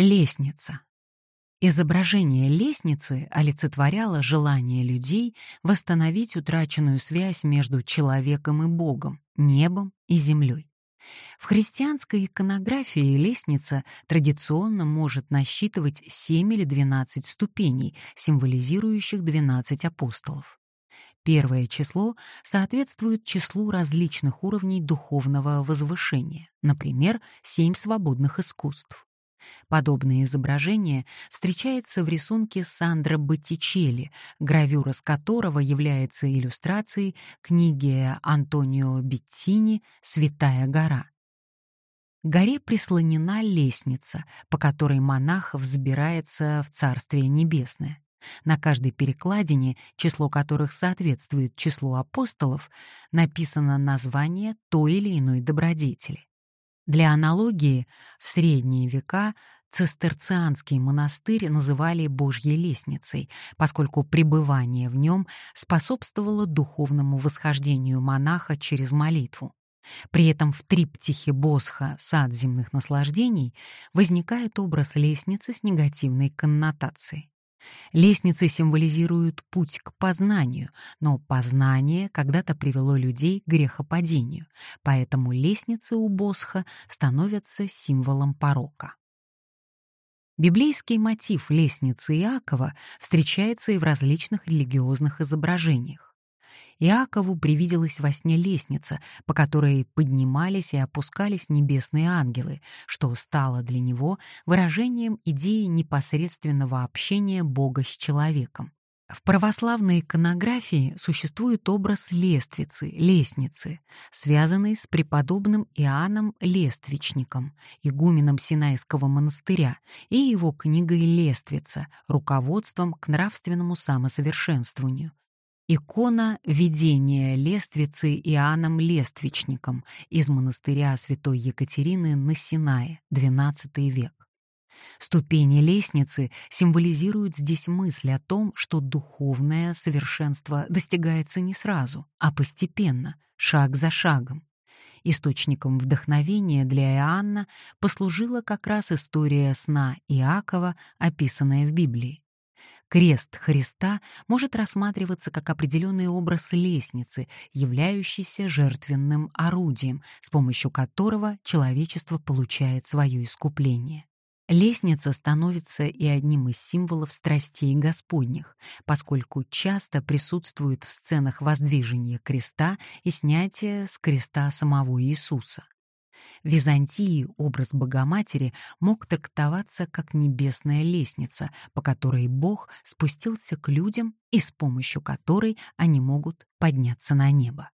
Лестница. Изображение лестницы олицетворяло желание людей восстановить утраченную связь между человеком и Богом, небом и землей. В христианской иконографии лестница традиционно может насчитывать 7 или 12 ступеней, символизирующих 12 апостолов. Первое число соответствует числу различных уровней духовного возвышения, например, семь свободных искусств. Подобное изображение встречается в рисунке Сандро Боттичелли, гравюра с которого является иллюстрацией книги Антонио Беттини «Святая гора». К горе прислонена лестница, по которой монах взбирается в Царствие Небесное. На каждой перекладине, число которых соответствует числу апостолов, написано название той или иной добродетели. Для аналогии, в средние века цистерцианский монастырь называли Божьей лестницей, поскольку пребывание в нем способствовало духовному восхождению монаха через молитву. При этом в триптихе Босха «Сад земных наслаждений» возникает образ лестницы с негативной коннотацией. Лестницы символизируют путь к познанию, но познание когда-то привело людей к грехопадению, поэтому лестницы у Босха становятся символом порока. Библейский мотив лестницы Иакова встречается и в различных религиозных изображениях. Иакову привиделась во сне лестница, по которой поднимались и опускались небесные ангелы, что стало для него выражением идеи непосредственного общения Бога с человеком. В православной иконографии существует образ лествицы, лестницы, связанный с преподобным Иоанном Лествичником, игуменом Синайского монастыря, и его книгой «Лествица», руководством к нравственному самосовершенствованию, Икона видения лествицы Иоанном Лествичником из монастыря святой Екатерины на Синае, XII век. Ступени лестницы символизируют здесь мысль о том, что духовное совершенство достигается не сразу, а постепенно, шаг за шагом. Источником вдохновения для Иоанна послужила как раз история сна Иакова, описанная в Библии. Крест Христа может рассматриваться как определенный образ лестницы, являющийся жертвенным орудием, с помощью которого человечество получает свое искупление. Лестница становится и одним из символов страстей Господних, поскольку часто присутствует в сценах воздвижения креста и снятия с креста самого Иисуса. В Византии образ Богоматери мог трактоваться как небесная лестница, по которой Бог спустился к людям и с помощью которой они могут подняться на небо.